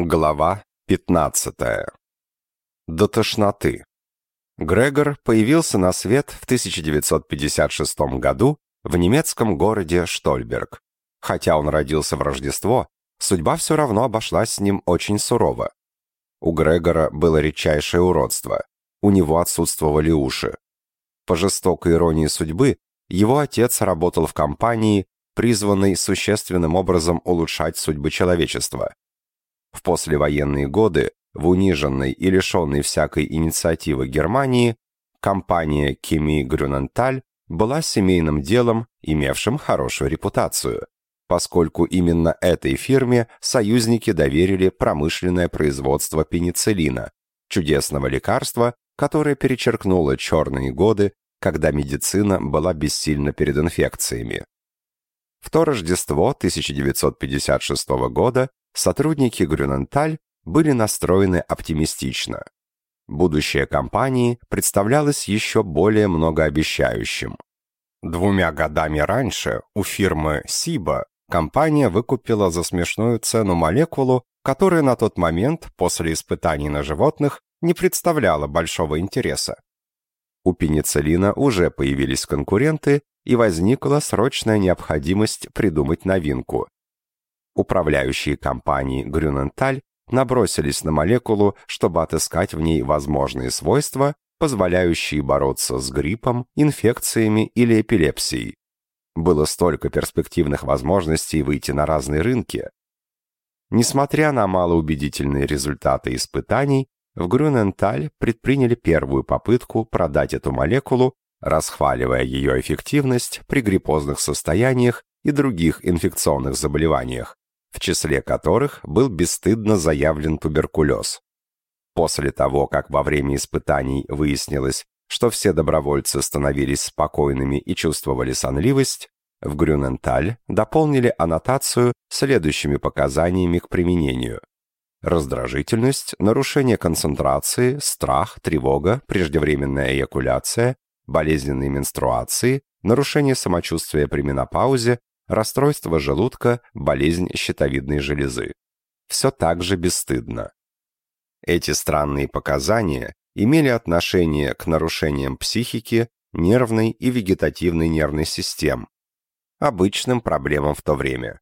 Глава 15. До тошноты. Грегор появился на свет в 1956 году в немецком городе Штольберг. Хотя он родился в Рождество, судьба все равно обошлась с ним очень сурово. У Грегора было редчайшее уродство. У него отсутствовали уши. По жестокой иронии судьбы, его отец работал в компании, призванной существенным образом улучшать судьбы человечества. В послевоенные годы в униженной и лишенной всякой инициативы Германии компания Кеми Грюненталь была семейным делом, имевшим хорошую репутацию, поскольку именно этой фирме союзники доверили промышленное производство пенициллина, чудесного лекарства, которое перечеркнуло черные годы, когда медицина была бессильна перед инфекциями. В то Рождество 1956 года сотрудники Грюненталь были настроены оптимистично. Будущее компании представлялось еще более многообещающим. Двумя годами раньше у фирмы Сиба компания выкупила за смешную цену молекулу, которая на тот момент, после испытаний на животных, не представляла большого интереса. У пенициллина уже появились конкуренты, и возникла срочная необходимость придумать новинку управляющие компании Грюненталь набросились на молекулу, чтобы отыскать в ней возможные свойства, позволяющие бороться с гриппом, инфекциями или эпилепсией. Было столько перспективных возможностей выйти на разные рынки. Несмотря на малоубедительные результаты испытаний, в Грюненталь предприняли первую попытку продать эту молекулу, расхваливая ее эффективность при гриппозных состояниях и других инфекционных заболеваниях в числе которых был бесстыдно заявлен туберкулез. После того, как во время испытаний выяснилось, что все добровольцы становились спокойными и чувствовали сонливость, в Грюненталь дополнили аннотацию следующими показаниями к применению. Раздражительность, нарушение концентрации, страх, тревога, преждевременная эякуляция, болезненные менструации, нарушение самочувствия при менопаузе, расстройство желудка, болезнь щитовидной железы. Все так же бесстыдно. Эти странные показания имели отношение к нарушениям психики, нервной и вегетативной нервной систем, обычным проблемам в то время.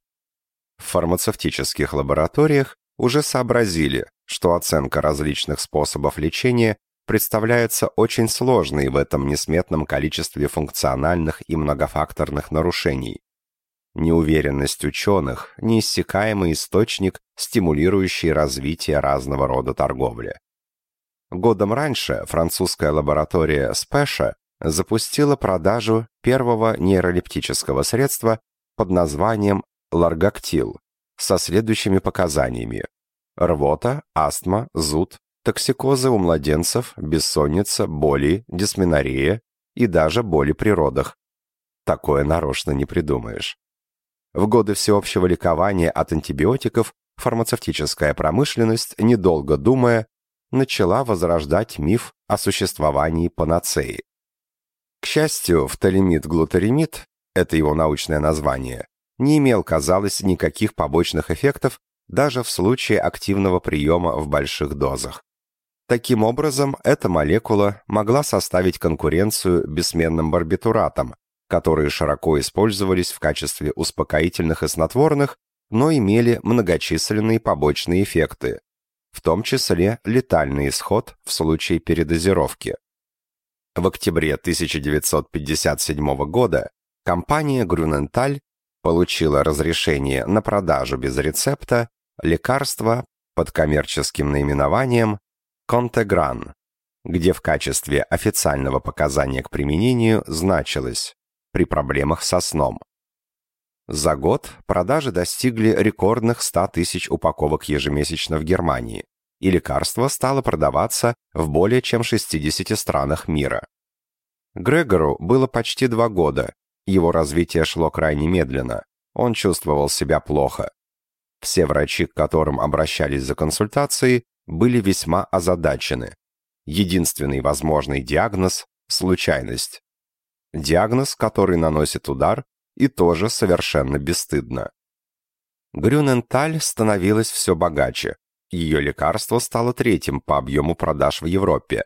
В фармацевтических лабораториях уже сообразили, что оценка различных способов лечения представляется очень сложной в этом несметном количестве функциональных и многофакторных нарушений, Неуверенность ученых – неиссякаемый источник, стимулирующий развитие разного рода торговли. Годом раньше французская лаборатория Спеша запустила продажу первого нейролептического средства под названием Ларгактил со следующими показаниями. Рвота, астма, зуд, токсикозы у младенцев, бессонница, боли, дисменорея и даже боли при родах. Такое нарочно не придумаешь. В годы всеобщего ликования от антибиотиков фармацевтическая промышленность, недолго думая, начала возрождать миф о существовании панацеи. К счастью, фталимид-глутаримид, это его научное название, не имел, казалось, никаких побочных эффектов даже в случае активного приема в больших дозах. Таким образом, эта молекула могла составить конкуренцию бессменным барбитуратам, которые широко использовались в качестве успокоительных и снотворных, но имели многочисленные побочные эффекты, в том числе летальный исход в случае передозировки. В октябре 1957 года компания Grünenthal получила разрешение на продажу без рецепта лекарства под коммерческим наименованием Contegran, где в качестве официального показания к применению значилось при проблемах со сном. За год продажи достигли рекордных 100 тысяч упаковок ежемесячно в Германии, и лекарство стало продаваться в более чем 60 странах мира. Грегору было почти два года, его развитие шло крайне медленно, он чувствовал себя плохо. Все врачи, к которым обращались за консультацией, были весьма озадачены. Единственный возможный диагноз – случайность диагноз, который наносит удар, и тоже совершенно бесстыдно. Грюненталь становилась все богаче. Ее лекарство стало третьим по объему продаж в Европе.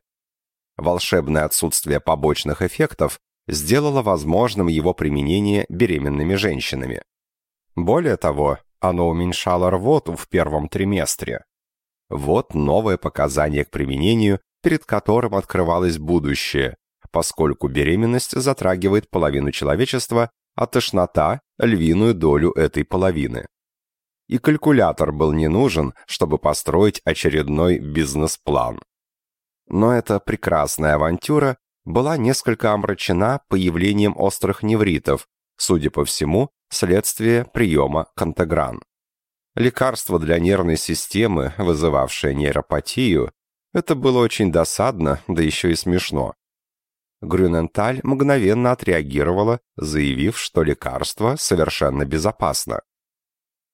Волшебное отсутствие побочных эффектов сделало возможным его применение беременными женщинами. Более того, оно уменьшало рвоту в первом триместре. Вот новое показание к применению, перед которым открывалось будущее, поскольку беременность затрагивает половину человечества, а тошнота – львиную долю этой половины. И калькулятор был не нужен, чтобы построить очередной бизнес-план. Но эта прекрасная авантюра была несколько омрачена появлением острых невритов, судя по всему, следствие приема Контегран. Лекарство для нервной системы, вызывавшее нейропатию, это было очень досадно, да еще и смешно. Грюненталь мгновенно отреагировала, заявив, что лекарство совершенно безопасно.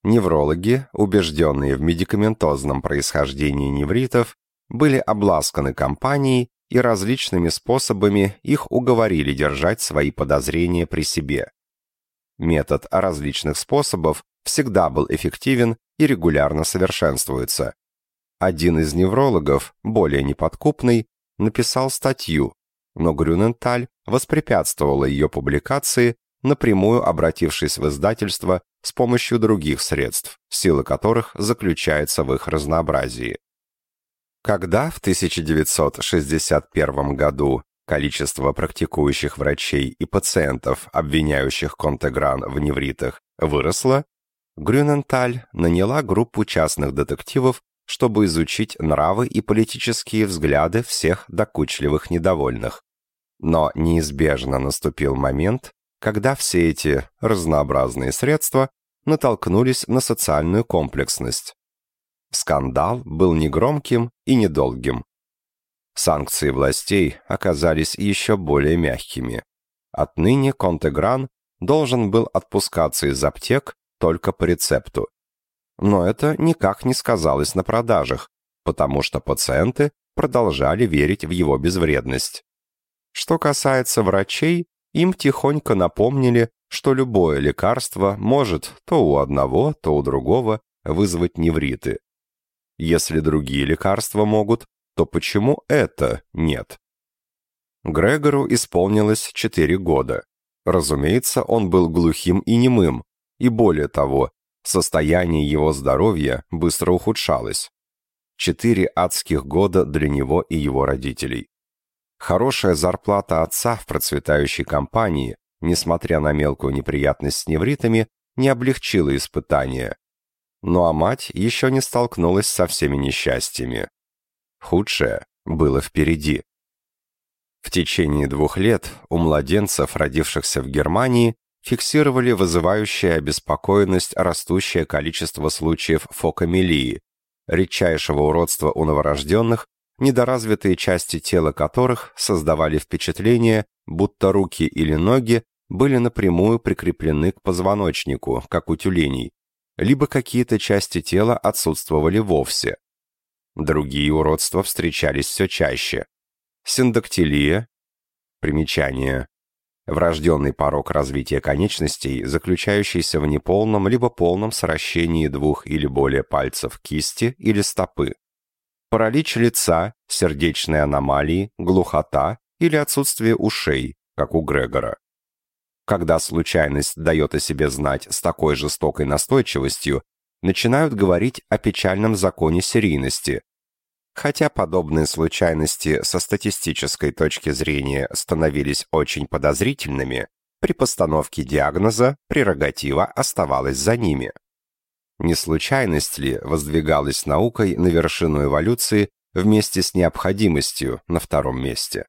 Неврологи, убежденные в медикаментозном происхождении невритов, были обласканы компанией и различными способами их уговорили держать свои подозрения при себе. Метод различных способов всегда был эффективен и регулярно совершенствуется. Один из неврологов, более неподкупный, написал статью, но Грюненталь воспрепятствовала ее публикации, напрямую обратившись в издательство с помощью других средств, сила которых заключается в их разнообразии. Когда в 1961 году количество практикующих врачей и пациентов, обвиняющих Контегран в невритах, выросло, Грюненталь наняла группу частных детективов, чтобы изучить нравы и политические взгляды всех докучливых недовольных. Но неизбежно наступил момент, когда все эти разнообразные средства натолкнулись на социальную комплексность. Скандал был негромким и недолгим. Санкции властей оказались еще более мягкими. Отныне Контегран должен был отпускаться из аптек только по рецепту. Но это никак не сказалось на продажах, потому что пациенты продолжали верить в его безвредность. Что касается врачей, им тихонько напомнили, что любое лекарство может то у одного, то у другого вызвать невриты. Если другие лекарства могут, то почему это нет? Грегору исполнилось 4 года. Разумеется, он был глухим и немым, и более того, состояние его здоровья быстро ухудшалось. Четыре адских года для него и его родителей. Хорошая зарплата отца в процветающей компании, несмотря на мелкую неприятность с невритами, не облегчила испытания. Ну а мать еще не столкнулась со всеми несчастьями. Худшее было впереди. В течение двух лет у младенцев, родившихся в Германии, фиксировали вызывающее обеспокоенность растущее количество случаев фокомелии, редчайшего уродства у новорожденных недоразвитые части тела которых создавали впечатление, будто руки или ноги были напрямую прикреплены к позвоночнику, как у тюленей, либо какие-то части тела отсутствовали вовсе. Другие уродства встречались все чаще. Синдактилия, примечание, врожденный порог развития конечностей, заключающийся в неполном либо полном сращении двух или более пальцев кисти или стопы паралич лица, сердечные аномалии, глухота или отсутствие ушей, как у Грегора. Когда случайность дает о себе знать с такой жестокой настойчивостью, начинают говорить о печальном законе серийности. Хотя подобные случайности со статистической точки зрения становились очень подозрительными, при постановке диагноза прерогатива оставалась за ними. Не случайность ли воздвигалась наукой на вершину эволюции вместе с необходимостью на втором месте?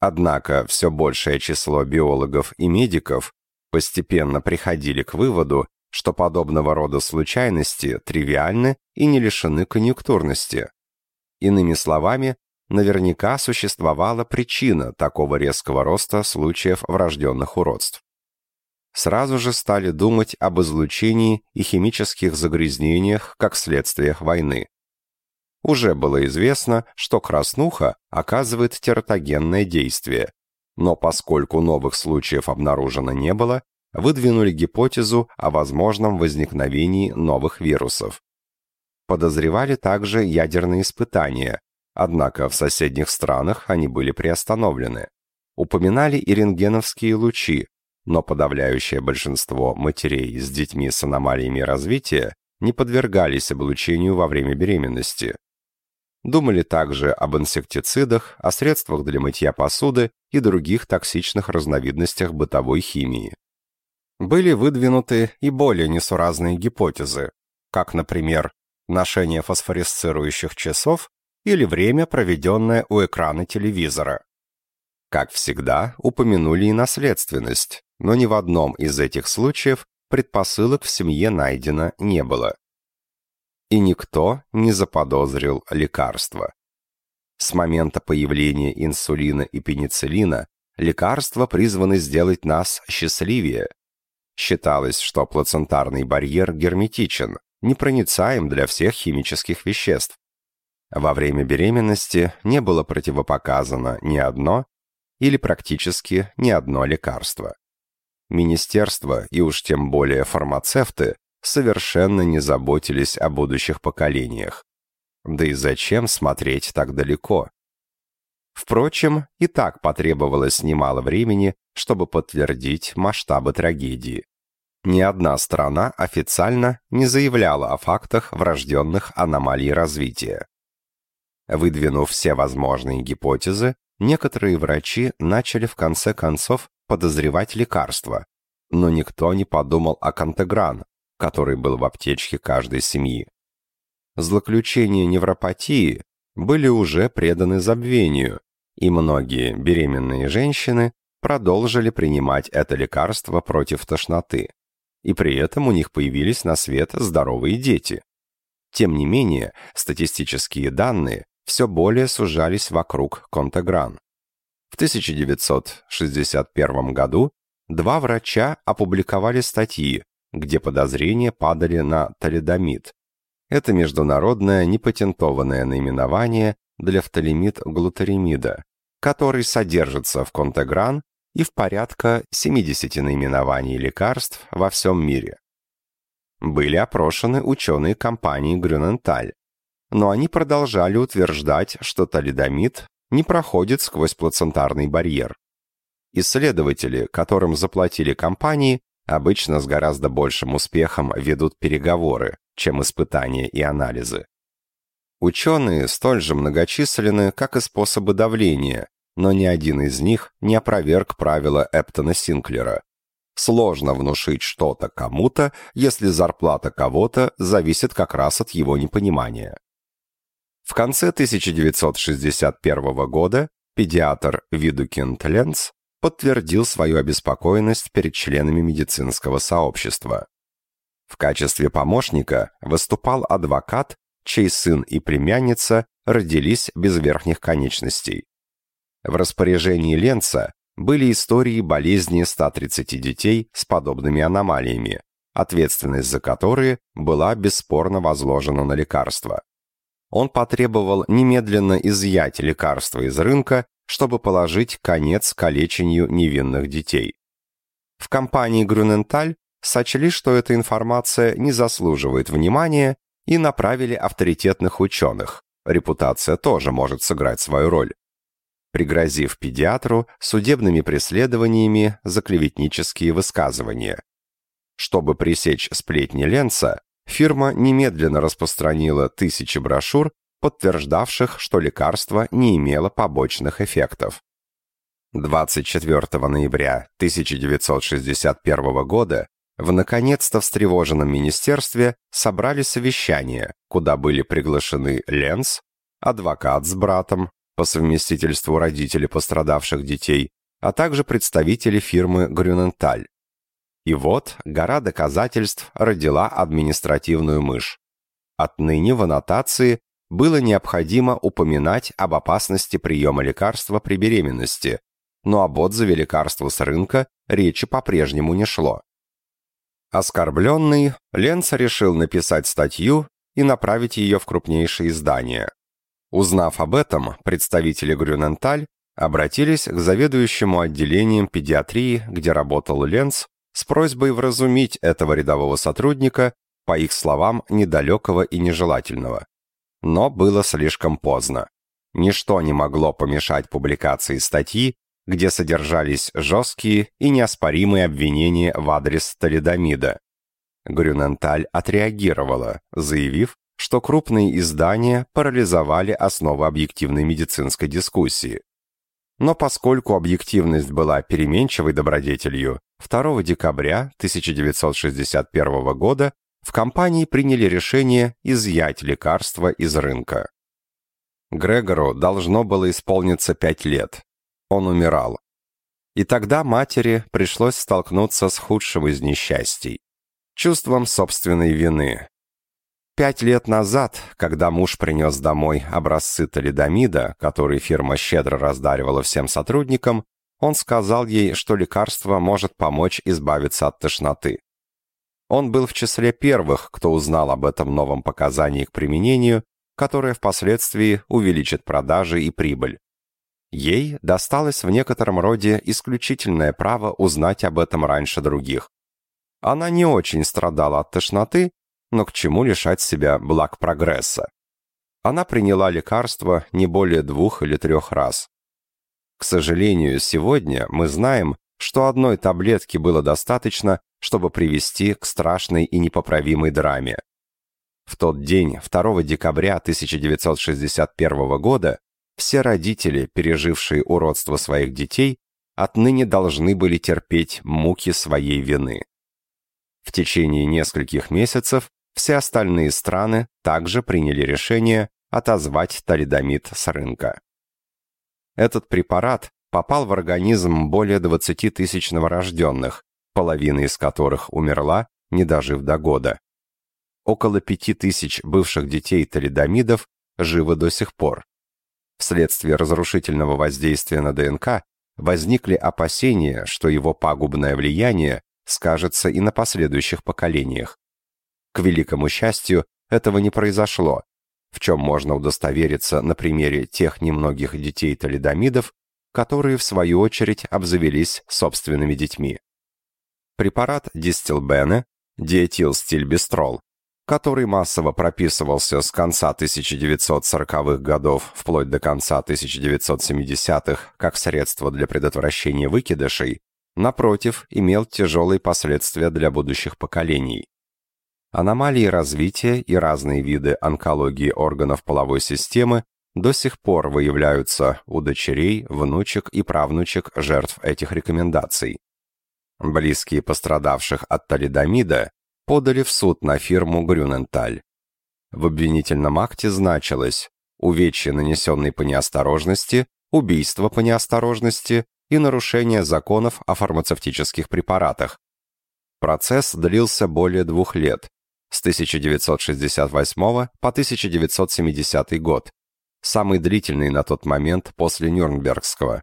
Однако все большее число биологов и медиков постепенно приходили к выводу, что подобного рода случайности тривиальны и не лишены конъюнктурности. Иными словами, наверняка существовала причина такого резкого роста случаев врожденных уродств сразу же стали думать об излучении и химических загрязнениях как следствиях войны. Уже было известно, что краснуха оказывает тератогенное действие, но поскольку новых случаев обнаружено не было, выдвинули гипотезу о возможном возникновении новых вирусов. подозревали также ядерные испытания, однако в соседних странах они были приостановлены. Упоминали и рентгеновские лучи, но подавляющее большинство матерей с детьми с аномалиями развития не подвергались облучению во время беременности. Думали также об инсектицидах, о средствах для мытья посуды и других токсичных разновидностях бытовой химии. Были выдвинуты и более несуразные гипотезы, как, например, ношение фосфоресцирующих часов или время, проведенное у экрана телевизора. Как всегда, упомянули и наследственность, но ни в одном из этих случаев предпосылок в семье найдено не было и никто не заподозрил лекарства. С момента появления инсулина и пенициллина лекарства призваны сделать нас счастливее. Считалось, что плацентарный барьер герметичен, непроницаем для всех химических веществ. Во время беременности не было противопоказано ни одно или практически ни одно лекарство. Министерство и уж тем более фармацевты совершенно не заботились о будущих поколениях. Да и зачем смотреть так далеко? Впрочем, и так потребовалось немало времени, чтобы подтвердить масштабы трагедии. Ни одна страна официально не заявляла о фактах врожденных аномалий развития. Выдвинув все возможные гипотезы, некоторые врачи начали в конце концов подозревать лекарства, но никто не подумал о Кантегран, который был в аптечке каждой семьи. Злоключения невропатии были уже преданы забвению, и многие беременные женщины продолжили принимать это лекарство против тошноты, и при этом у них появились на свет здоровые дети. Тем не менее, статистические данные все более сужались вокруг Контегран. В 1961 году два врача опубликовали статьи, где подозрения падали на талидомид. Это международное непатентованное наименование для фталимид-глутаримида, который содержится в Контегран и в порядка 70 наименований лекарств во всем мире. Были опрошены ученые компании Грюненталь, но они продолжали утверждать, что талидомид не проходит сквозь плацентарный барьер. Исследователи, которым заплатили компании, обычно с гораздо большим успехом ведут переговоры, чем испытания и анализы. Ученые столь же многочисленны, как и способы давления, но ни один из них не опроверг правила Эптона Синклера. Сложно внушить что-то кому-то, если зарплата кого-то зависит как раз от его непонимания. В конце 1961 года педиатр Видукинд Ленц подтвердил свою обеспокоенность перед членами медицинского сообщества. В качестве помощника выступал адвокат, чей сын и племянница родились без верхних конечностей. В распоряжении Ленца были истории болезни 130 детей с подобными аномалиями, ответственность за которые была бесспорно возложена на лекарства. Он потребовал немедленно изъять лекарства из рынка чтобы положить конец калечению невинных детей. В компании Грюненталь сочли, что эта информация не заслуживает внимания и направили авторитетных ученых. Репутация тоже может сыграть свою роль. Пригрозив педиатру судебными преследованиями за клеветнические высказывания. Чтобы пресечь сплетни Ленца, фирма немедленно распространила тысячи брошюр подтверждавших, что лекарство не имело побочных эффектов. 24 ноября 1961 года в наконец-то встревоженном министерстве собрали совещание, куда были приглашены Ленц, адвокат с братом, по совместительству родители пострадавших детей, а также представители фирмы Грюненталь. И вот гора доказательств родила административную мышь. Отныне в аннотации было необходимо упоминать об опасности приема лекарства при беременности, но об отзыве лекарства с рынка речи по-прежнему не шло. Оскорбленный, Ленц решил написать статью и направить ее в крупнейшие издания. Узнав об этом, представители Грюненталь обратились к заведующему отделением педиатрии, где работал Ленц, с просьбой вразумить этого рядового сотрудника по их словам, недалекого и нежелательного. Но было слишком поздно. Ничто не могло помешать публикации статьи, где содержались жесткие и неоспоримые обвинения в адрес Толедомида. Грюненталь отреагировала, заявив, что крупные издания парализовали основы объективной медицинской дискуссии. Но поскольку объективность была переменчивой добродетелью, 2 декабря 1961 года в компании приняли решение изъять лекарство из рынка. Грегору должно было исполниться пять лет. Он умирал. И тогда матери пришлось столкнуться с худшим из несчастий – чувством собственной вины. Пять лет назад, когда муж принес домой образцы талидомида, которые фирма щедро раздаривала всем сотрудникам, он сказал ей, что лекарство может помочь избавиться от тошноты. Он был в числе первых, кто узнал об этом новом показании к применению, которое впоследствии увеличит продажи и прибыль. Ей досталось в некотором роде исключительное право узнать об этом раньше других. Она не очень страдала от тошноты, но к чему лишать себя благ прогресса? Она приняла лекарство не более двух или трех раз. К сожалению, сегодня мы знаем, что одной таблетки было достаточно, чтобы привести к страшной и непоправимой драме. В тот день, 2 декабря 1961 года, все родители, пережившие уродство своих детей, отныне должны были терпеть муки своей вины. В течение нескольких месяцев все остальные страны также приняли решение отозвать талидомид с рынка. Этот препарат попал в организм более 20 тысяч новорожденных, половина из которых умерла, не дожив до года. Около 5 тысяч бывших детей талидомидов живы до сих пор. Вследствие разрушительного воздействия на ДНК возникли опасения, что его пагубное влияние скажется и на последующих поколениях. К великому счастью, этого не произошло, в чем можно удостовериться на примере тех немногих детей-талидомидов, которые, в свою очередь, обзавелись собственными детьми. Препарат дистилбене, диэтилстильбистрол, который массово прописывался с конца 1940-х годов вплоть до конца 1970-х как средство для предотвращения выкидышей, напротив, имел тяжелые последствия для будущих поколений. Аномалии развития и разные виды онкологии органов половой системы до сих пор выявляются у дочерей, внучек и правнучек жертв этих рекомендаций. Близкие пострадавших от талидомида подали в суд на фирму Грюненталь. В обвинительном акте значилось увечья, нанесенные по неосторожности, убийство по неосторожности и нарушение законов о фармацевтических препаратах. Процесс длился более двух лет, с 1968 по 1970 год, самый длительный на тот момент после Нюрнбергского.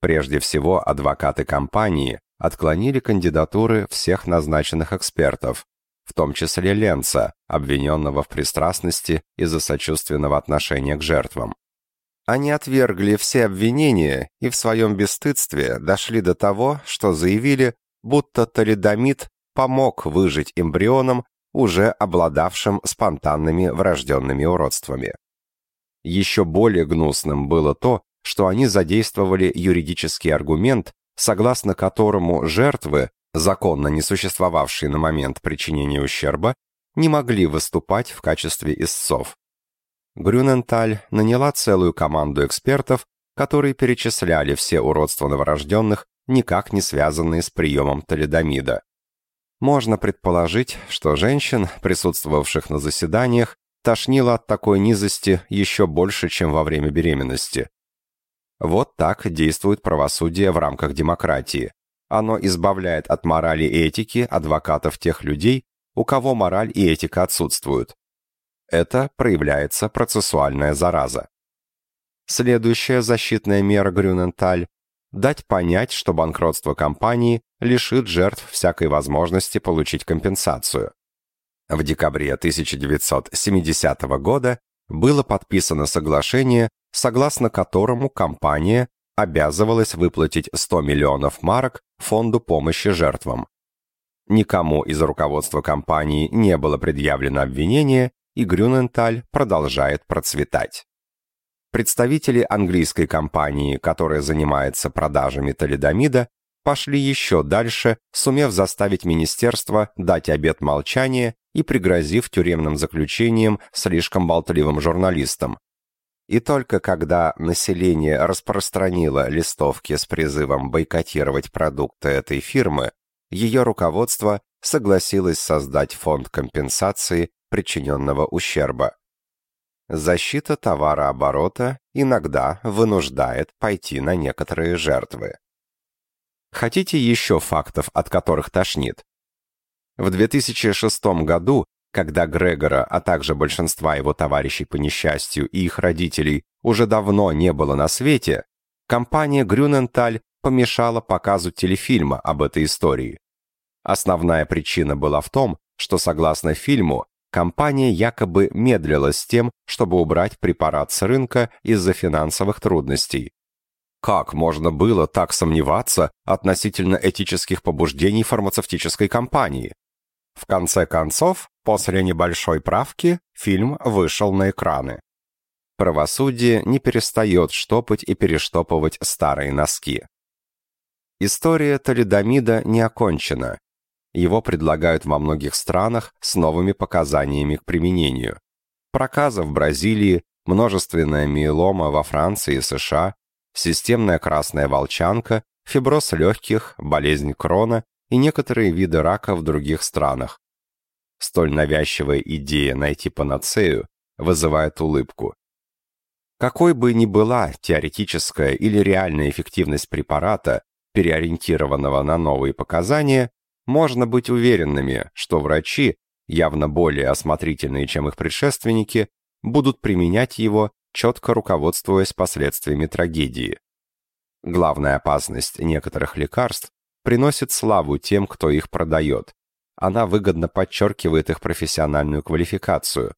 Прежде всего, адвокаты компании отклонили кандидатуры всех назначенных экспертов, в том числе Ленца, обвиненного в пристрастности из-за сочувственного отношения к жертвам. Они отвергли все обвинения и в своем бесстыдстве дошли до того, что заявили, будто талидомид помог выжить эмбрионам уже обладавшим спонтанными врожденными уродствами. Еще более гнусным было то, что они задействовали юридический аргумент, согласно которому жертвы, законно не существовавшие на момент причинения ущерба, не могли выступать в качестве истцов. Грюненталь наняла целую команду экспертов, которые перечисляли все уродства новорожденных, никак не связанные с приемом талидомида. Можно предположить, что женщин, присутствовавших на заседаниях, тошнило от такой низости еще больше, чем во время беременности. Вот так действует правосудие в рамках демократии. Оно избавляет от морали и этики адвокатов тех людей, у кого мораль и этика отсутствуют. Это проявляется процессуальная зараза. Следующая защитная мера Грюненталь – дать понять, что банкротство компании лишит жертв всякой возможности получить компенсацию. В декабре 1970 года было подписано соглашение, согласно которому компания обязывалась выплатить 100 миллионов марок фонду помощи жертвам. Никому из руководства компании не было предъявлено обвинение, и Грюненталь продолжает процветать. Представители английской компании, которая занимается продажами талидомида, пошли еще дальше, сумев заставить министерство дать обет молчания и пригрозив тюремным заключением слишком болтливым журналистам. И только когда население распространило листовки с призывом бойкотировать продукты этой фирмы, ее руководство согласилось создать фонд компенсации причиненного ущерба. Защита товарооборота иногда вынуждает пойти на некоторые жертвы. Хотите еще фактов, от которых тошнит? В 2006 году, когда Грегора, а также большинства его товарищей по несчастью и их родителей уже давно не было на свете, компания Грюненталь помешала показу телефильма об этой истории. Основная причина была в том, что согласно фильму, компания якобы медлила с тем, чтобы убрать препарат с рынка из-за финансовых трудностей. Как можно было так сомневаться относительно этических побуждений фармацевтической компании? В конце концов, после небольшой правки, фильм вышел на экраны. Правосудие не перестает штопать и перештопывать старые носки. История талидомида не окончена. Его предлагают во многих странах с новыми показаниями к применению. Проказа в Бразилии, множественная миелома во Франции и США, системная красная волчанка, фиброз легких, болезнь крона и некоторые виды рака в других странах. Столь навязчивая идея найти панацею вызывает улыбку. Какой бы ни была теоретическая или реальная эффективность препарата, переориентированного на новые показания, можно быть уверенными, что врачи, явно более осмотрительные, чем их предшественники, будут применять его, четко руководствуясь последствиями трагедии. Главная опасность некоторых лекарств приносит славу тем, кто их продает. Она выгодно подчеркивает их профессиональную квалификацию.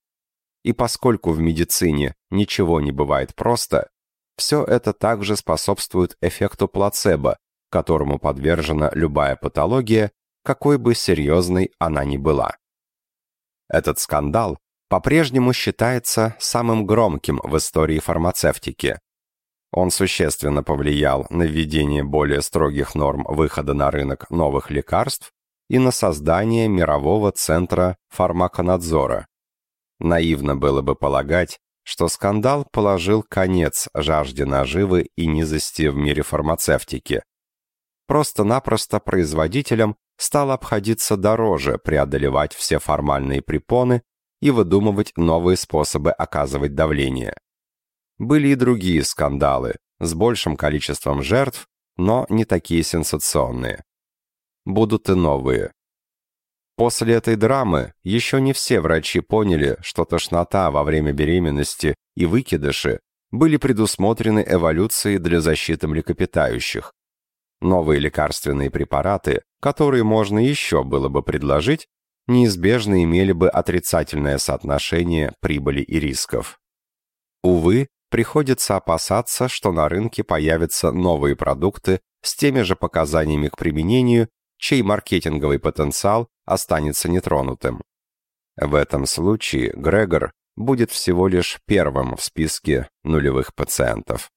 И поскольку в медицине ничего не бывает просто, все это также способствует эффекту плацебо, которому подвержена любая патология, какой бы серьезной она ни была. Этот скандал по-прежнему считается самым громким в истории фармацевтики. Он существенно повлиял на введение более строгих норм выхода на рынок новых лекарств и на создание мирового центра фармаконадзора. Наивно было бы полагать, что скандал положил конец жажде наживы и низости в мире фармацевтики. Просто-напросто производителям стало обходиться дороже преодолевать все формальные препоны и выдумывать новые способы оказывать давление. Были и другие скандалы с большим количеством жертв, но не такие сенсационные. Будут и новые. После этой драмы еще не все врачи поняли, что тошнота во время беременности и выкидыши были предусмотрены эволюцией для защиты млекопитающих. Новые лекарственные препараты, которые можно еще было бы предложить, неизбежно имели бы отрицательное соотношение прибыли и рисков. Увы, приходится опасаться, что на рынке появятся новые продукты с теми же показаниями к применению, чей маркетинговый потенциал останется нетронутым. В этом случае Грегор будет всего лишь первым в списке нулевых пациентов.